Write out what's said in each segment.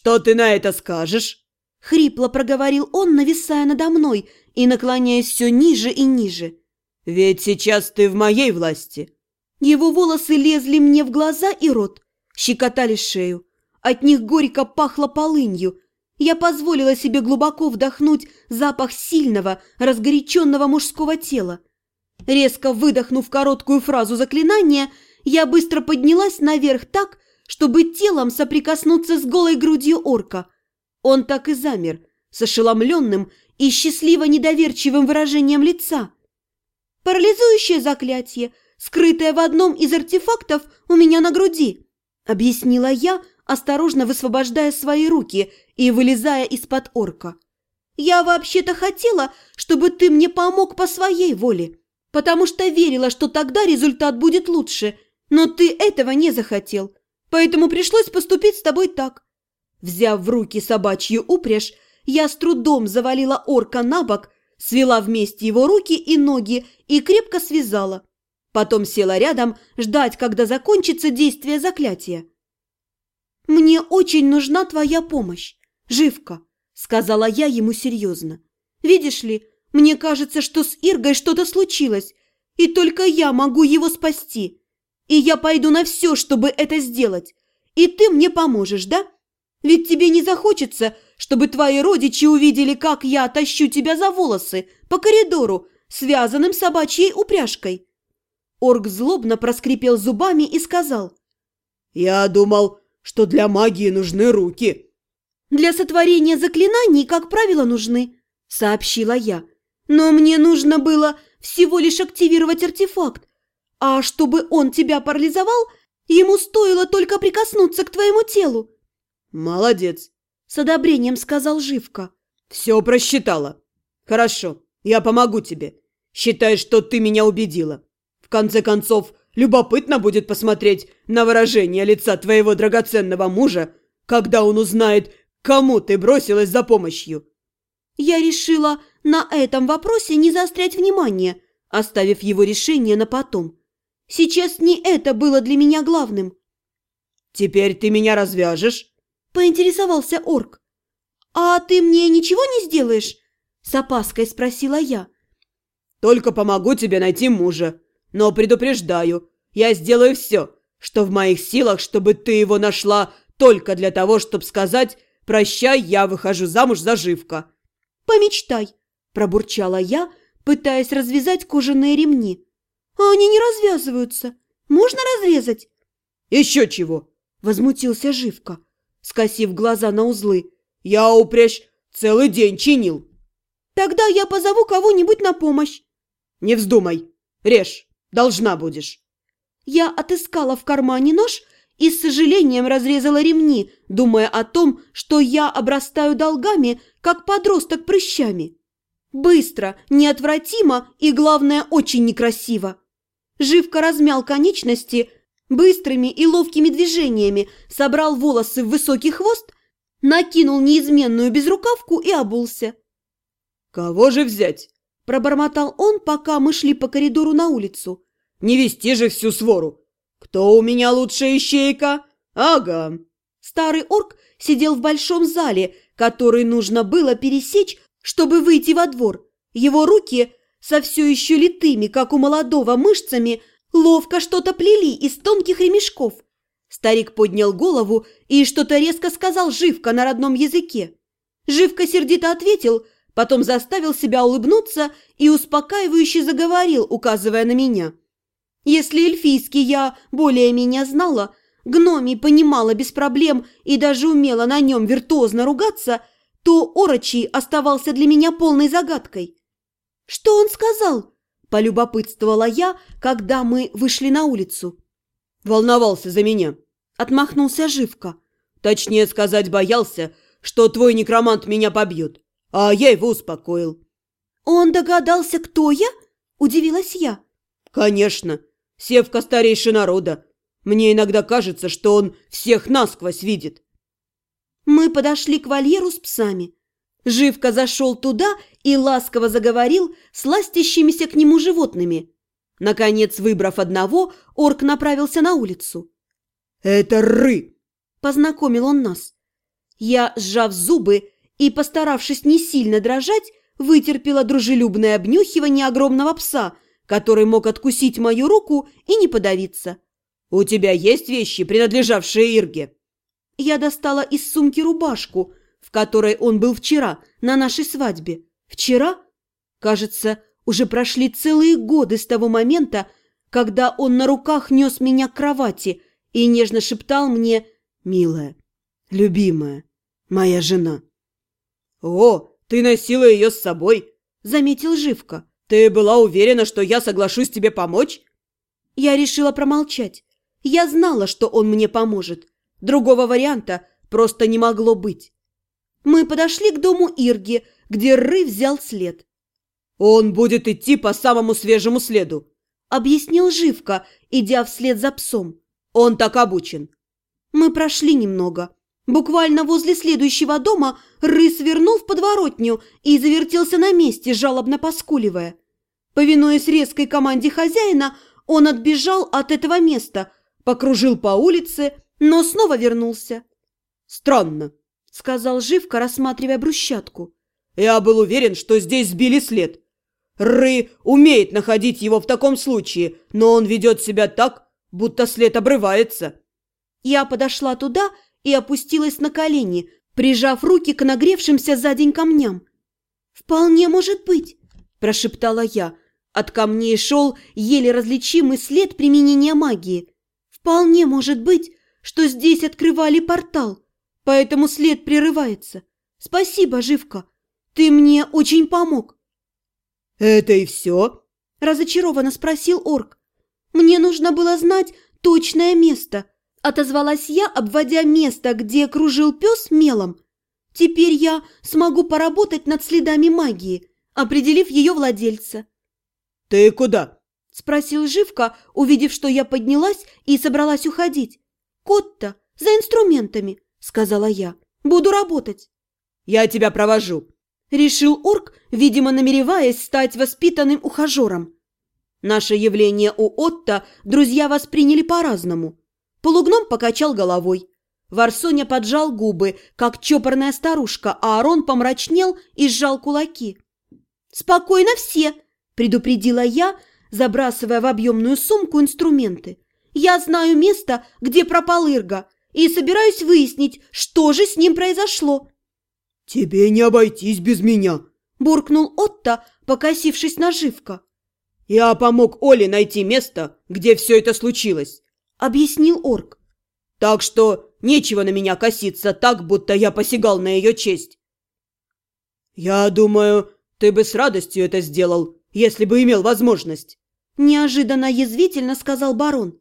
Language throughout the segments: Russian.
Что ты на это скажешь?» Хрипло проговорил он, нависая надо мной и наклоняясь все ниже и ниже. «Ведь сейчас ты в моей власти». Его волосы лезли мне в глаза и рот, щекотали шею. От них горько пахло полынью. Я позволила себе глубоко вдохнуть запах сильного, разгоряченного мужского тела. Резко выдохнув короткую фразу заклинания, я быстро поднялась наверх так, чтобы телом соприкоснуться с голой грудью орка. Он так и замер, с ошеломленным и счастливо недоверчивым выражением лица. «Парализующее заклятие, скрытое в одном из артефактов у меня на груди», объяснила я, осторожно высвобождая свои руки и вылезая из-под орка. «Я вообще-то хотела, чтобы ты мне помог по своей воле, потому что верила, что тогда результат будет лучше, но ты этого не захотел, поэтому пришлось поступить с тобой так». Взяв в руки собачью упряжь, я с трудом завалила орка на бок, свела вместе его руки и ноги и крепко связала. Потом села рядом ждать, когда закончится действие заклятия. «Мне очень нужна твоя помощь, Живка», — сказала я ему серьезно. «Видишь ли, мне кажется, что с Иргой что-то случилось, и только я могу его спасти. И я пойду на все, чтобы это сделать. И ты мне поможешь, да? Ведь тебе не захочется, чтобы твои родичи увидели, как я тащу тебя за волосы по коридору, связанным собачьей упряжкой». Орк злобно проскрипел зубами и сказал. «Я думал, что для магии нужны руки». «Для сотворения заклинаний, как правило, нужны», — сообщила я. «Но мне нужно было всего лишь активировать артефакт. А чтобы он тебя парализовал, ему стоило только прикоснуться к твоему телу». «Молодец», — с одобрением сказал Живка. «Все просчитала. Хорошо, я помогу тебе. Считай, что ты меня убедила. В конце концов, любопытно будет посмотреть на выражение лица твоего драгоценного мужа, когда он узнает, кому ты бросилась за помощью». Я решила на этом вопросе не заострять внимание, оставив его решение на потом. Сейчас не это было для меня главным. «Теперь ты меня развяжешь?» – поинтересовался орк. «А ты мне ничего не сделаешь?» – с опаской спросила я. «Только помогу тебе найти мужа. Но предупреждаю, я сделаю все, что в моих силах, чтобы ты его нашла только для того, чтобы сказать «Прощай, я выхожу замуж за Живка». «Помечтай», – пробурчала я, пытаясь развязать кожаные ремни. «А они не развязываются. Можно разрезать?» «Еще чего!» – возмутился Живка скосив глаза на узлы. «Я упряжь целый день чинил». «Тогда я позову кого-нибудь на помощь». «Не вздумай. Режь. Должна будешь». Я отыскала в кармане нож и с сожалением разрезала ремни, думая о том, что я обрастаю долгами, как подросток прыщами. Быстро, неотвратимо и, главное, очень некрасиво. Живко размял конечности, Быстрыми и ловкими движениями собрал волосы в высокий хвост, накинул неизменную безрукавку и обулся. «Кого же взять?» – пробормотал он, пока мы шли по коридору на улицу. «Не вести же всю свору! Кто у меня лучшая ищейка? Ага!» Старый орк сидел в большом зале, который нужно было пересечь, чтобы выйти во двор. Его руки, со все еще литыми, как у молодого, мышцами, ловко что-то плели из тонких ремешков. Старик поднял голову и что-то резко сказал Живка на родном языке. Живка сердито ответил, потом заставил себя улыбнуться и успокаивающе заговорил, указывая на меня. Если эльфийский я более-менее знала, гноми понимала без проблем и даже умела на нем виртуозно ругаться, то Орочий оставался для меня полной загадкой. «Что он сказал?» Полюбопытствовала я, когда мы вышли на улицу. «Волновался за меня», — отмахнулся Живка. «Точнее сказать, боялся, что твой некромант меня побьет, а я его успокоил». «Он догадался, кто я?» – удивилась я. «Конечно. Севка старейший народа. Мне иногда кажется, что он всех насквозь видит». Мы подошли к вольеру с псами. Живка зашел туда и ласково заговорил с ластящимися к нему животными. Наконец, выбрав одного, орк направился на улицу. «Это ры!» – познакомил он нас. Я, сжав зубы и постаравшись не сильно дрожать, вытерпела дружелюбное обнюхивание огромного пса, который мог откусить мою руку и не подавиться. «У тебя есть вещи, принадлежавшие Ирге?» Я достала из сумки рубашку, в которой он был вчера, на нашей свадьбе. Вчера? Кажется, уже прошли целые годы с того момента, когда он на руках нес меня к кровати и нежно шептал мне «Милая, любимая, моя жена». «О, ты носила ее с собой», — заметил Живка. «Ты была уверена, что я соглашусь тебе помочь?» Я решила промолчать. Я знала, что он мне поможет. Другого варианта просто не могло быть. Мы подошли к дому Ирги, где Ры взял след. «Он будет идти по самому свежему следу», — объяснил Живка, идя вслед за псом. «Он так обучен». Мы прошли немного. Буквально возле следующего дома Ры свернул в подворотню и завертелся на месте, жалобно поскуливая. Повинуясь резкой команде хозяина, он отбежал от этого места, покружил по улице, но снова вернулся. «Странно», — сказал Живка, рассматривая брусчатку. «Я был уверен, что здесь сбили след. Ры умеет находить его в таком случае, но он ведет себя так, будто след обрывается». Я подошла туда и опустилась на колени, прижав руки к нагревшимся за день камням. «Вполне может быть», – прошептала я. От камней шел еле различимый след применения магии. «Вполне может быть, что здесь открывали портал, поэтому след прерывается. Спасибо, Живка, ты мне очень помог». «Это и все?» – разочарованно спросил орк. «Мне нужно было знать точное место», – отозвалась я, обводя место, где кружил пес мелом. «Теперь я смогу поработать над следами магии, определив ее владельца». «Ты куда?» – спросил Живка, увидев, что я поднялась и собралась уходить. «Кот-то за инструментами», – сказала я. «Буду работать». «Я тебя провожу», – решил орк, видимо, намереваясь стать воспитанным ухажером. Наше явление у Отто друзья восприняли по-разному. Полугном покачал головой. Варсоня поджал губы, как чопорная старушка, а Арон помрачнел и сжал кулаки. «Спокойно все!» – предупредила я, забрасывая в объемную сумку инструменты. «Я знаю место, где пропал Ирга, и собираюсь выяснить, что же с ним произошло». «Тебе не обойтись без меня!» – буркнул Отто, покосившись на Живка. «Я помог Оле найти место, где все это случилось», — объяснил орк. «Так что нечего на меня коситься так, будто я посягал на ее честь». «Я думаю, ты бы с радостью это сделал, если бы имел возможность», — неожиданно язвительно сказал барон.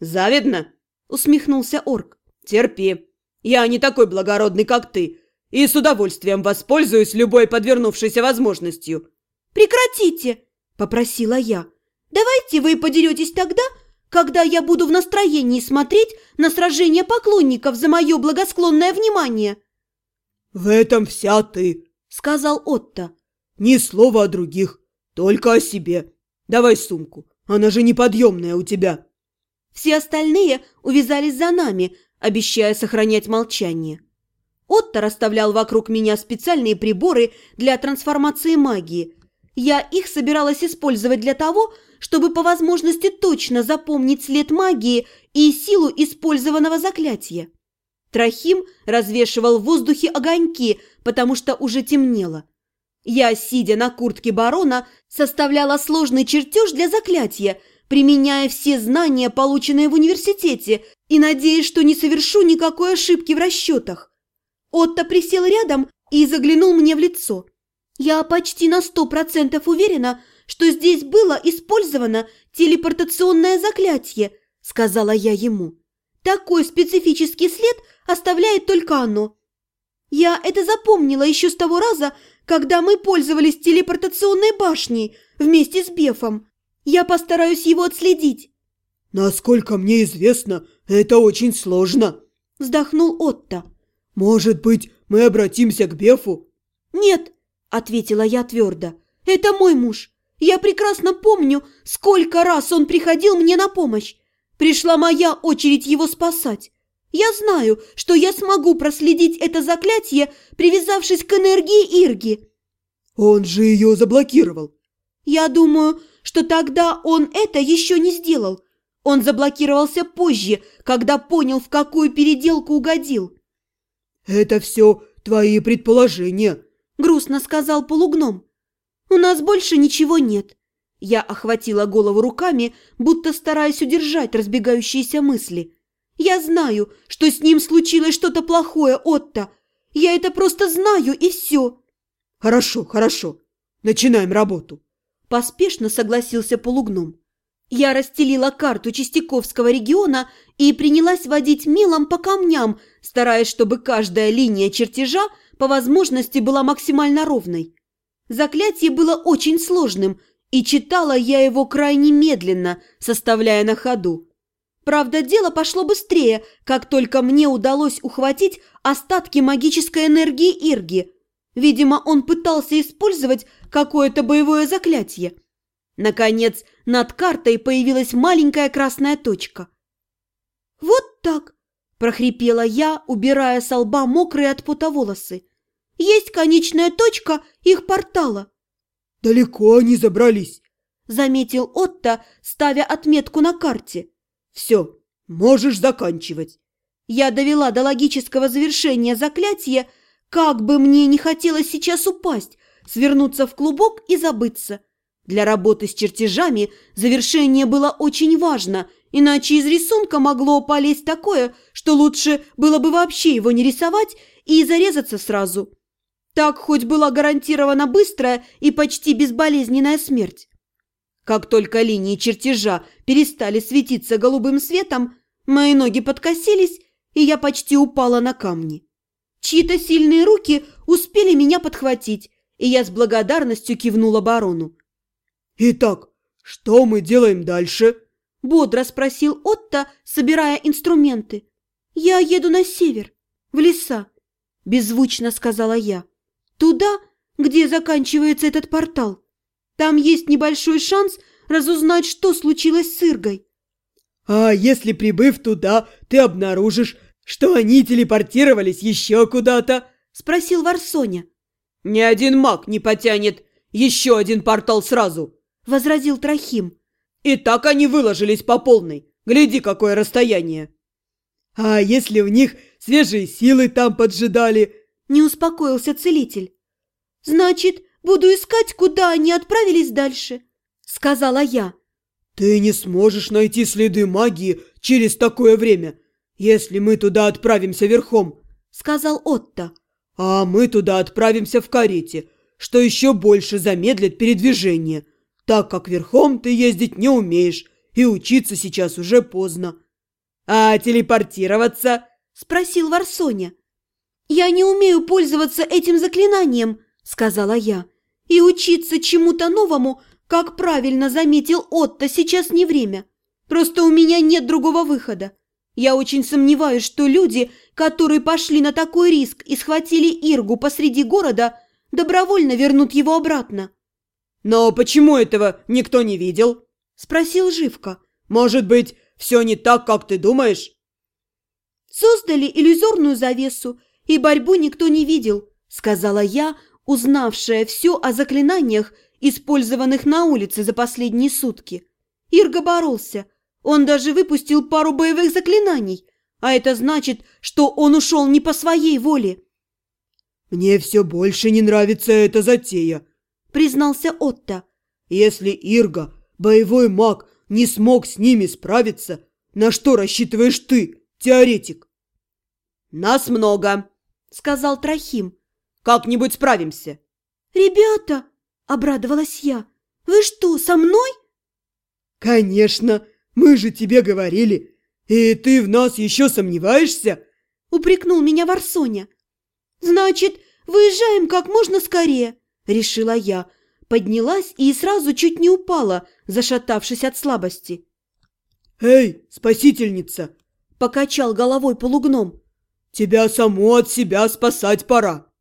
«Завидно?» — усмехнулся орк. «Терпи. Я не такой благородный, как ты, и с удовольствием воспользуюсь любой подвернувшейся возможностью». «Прекратите!» – попросила я. «Давайте вы подеретесь тогда, когда я буду в настроении смотреть на сражение поклонников за мое благосклонное внимание». «В этом вся ты», – сказал Отто. «Ни слова о других, только о себе. Давай сумку, она же неподъемная у тебя». Все остальные увязались за нами, обещая сохранять молчание. Отто расставлял вокруг меня специальные приборы для трансформации магии – я их собиралась использовать для того, чтобы по возможности точно запомнить след магии и силу использованного заклятия. Трохим развешивал в воздухе огоньки, потому что уже темнело. Я, сидя на куртке барона, составляла сложный чертеж для заклятия, применяя все знания, полученные в университете, и надеясь, что не совершу никакой ошибки в расчетах. Отто присел рядом и заглянул мне в лицо. Я почти на сто процентов уверена, что здесь было использовано телепортационное заклятие, сказала я ему. Такой специфический след оставляет только оно. Я это запомнила еще с того раза, когда мы пользовались телепортационной башней вместе с Бефом. Я постараюсь его отследить. «Насколько мне известно, это очень сложно», – вздохнул Отто. «Может быть, мы обратимся к Бефу?» «Нет, ответила я твердо. «Это мой муж. Я прекрасно помню, сколько раз он приходил мне на помощь. Пришла моя очередь его спасать. Я знаю, что я смогу проследить это заклятие, привязавшись к энергии Ирги. Он же ее заблокировал. Я думаю, что тогда он это еще не сделал. Он заблокировался позже, когда понял, в какую переделку угодил. «Это все твои предположения», — грустно сказал полугном. «У нас больше ничего нет». Я охватила голову руками, будто стараясь удержать разбегающиеся мысли. «Я знаю, что с ним случилось что-то плохое, Отто. Я это просто знаю, и все». «Хорошо, хорошо. Начинаем работу», – поспешно согласился полугном. Я расстелила карту Чистяковского региона и принялась водить мелом по камням, стараясь, чтобы каждая линия чертежа по возможности была максимально ровной. Заклятие было очень сложным, и читала я его крайне медленно, составляя на ходу. Правда, дело пошло быстрее, как только мне удалось ухватить остатки магической энергии Ирги. Видимо, он пытался использовать какое-то боевое заклятие. Наконец, над картой появилась маленькая красная точка. «Вот так!» – прохрипела я, убирая с лба мокрые от пота волосы. «Есть конечная точка их портала». «Далеко они забрались», – заметил Отто, ставя отметку на карте. «Все, можешь заканчивать». Я довела до логического завершения заклятия, как бы мне не хотелось сейчас упасть, свернуться в клубок и забыться – для работы с чертежами завершение было очень важно, иначе из рисунка могло полезть такое, что лучше было бы вообще его не рисовать и зарезаться сразу. Так хоть была гарантирована быстрая и почти безболезненная смерть. Как только линии чертежа перестали светиться голубым светом, мои ноги подкосились, и я почти упала на камни. Чьи-то сильные руки успели меня подхватить, и я с благодарностью кивнула барону. «Итак, что мы делаем дальше?» – бодро спросил Отто, собирая инструменты. «Я еду на север, в леса», – беззвучно сказала я. «Туда, где заканчивается этот портал. Там есть небольшой шанс разузнать, что случилось с Иргой». «А если, прибыв туда, ты обнаружишь, что они телепортировались еще куда-то?» – спросил Варсоня. «Ни один маг не потянет еще один портал сразу», – возразил Трохим. «И так они выложились по полной. Гляди, какое расстояние!» «А если у них свежие силы там поджидали?» – не успокоился целитель. «Значит, буду искать, куда они отправились дальше», – сказала я. «Ты не сможешь найти следы магии через такое время, если мы туда отправимся верхом», – сказал Отто. «А мы туда отправимся в карете, что еще больше замедлит передвижение так как верхом ты ездить не умеешь, и учиться сейчас уже поздно. А телепортироваться? Спросил Варсоня. Я не умею пользоваться этим заклинанием, сказала я. И учиться чему-то новому, как правильно заметил Отто, сейчас не время. Просто у меня нет другого выхода. Я очень сомневаюсь, что люди, которые пошли на такой риск и схватили Иргу посреди города, добровольно вернут его обратно. «Но почему этого никто не видел?» – спросил Живка. «Может быть, все не так, как ты думаешь?» «Создали иллюзорную завесу, и борьбу никто не видел», – сказала я, узнавшая все о заклинаниях, использованных на улице за последние сутки. Ирга боролся. Он даже выпустил пару боевых заклинаний, а это значит, что он ушел не по своей воле. «Мне все больше не нравится эта затея», признался Отто. «Если Ирга, боевой маг, не смог с ними справиться, на что рассчитываешь ты, теоретик?» «Нас много», — сказал Трохим. «Как-нибудь справимся». «Ребята!» — обрадовалась я. «Вы что, со мной?» «Конечно! Мы же тебе говорили! И ты в нас еще сомневаешься?» — упрекнул меня Варсоня. «Значит, выезжаем как можно скорее!» – решила я. Поднялась и сразу чуть не упала, зашатавшись от слабости. «Эй, спасительница!» – покачал головой полугном. «Тебя саму от себя спасать пора!»